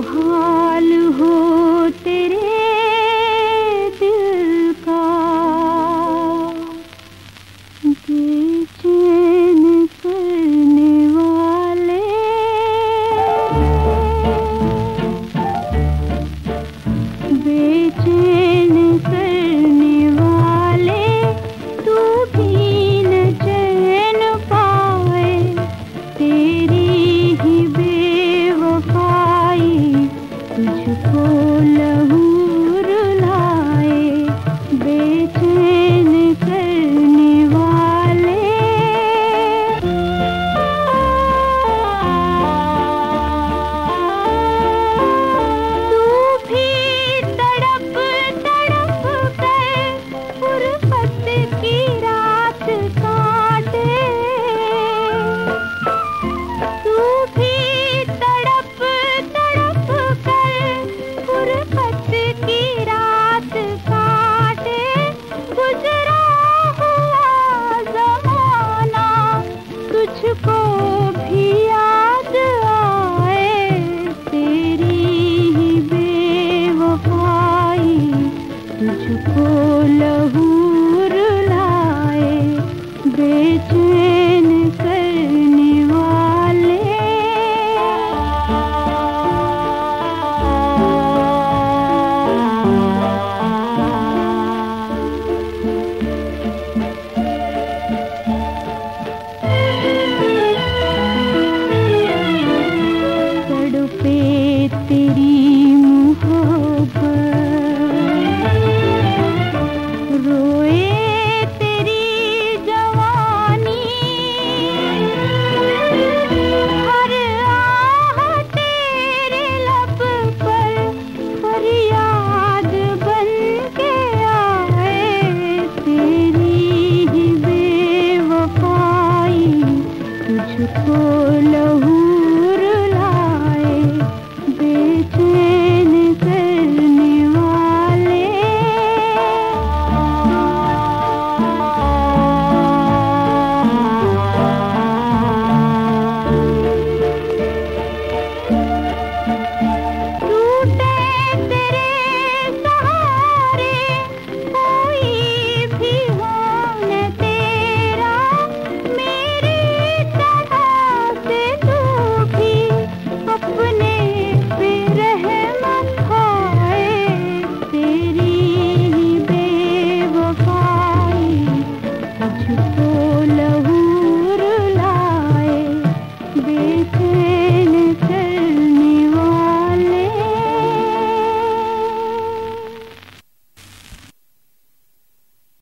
हाल हो तेरे दिल का। बेचैन करने वाले। बेचैन लहू मुझको लहूर लाए बेचू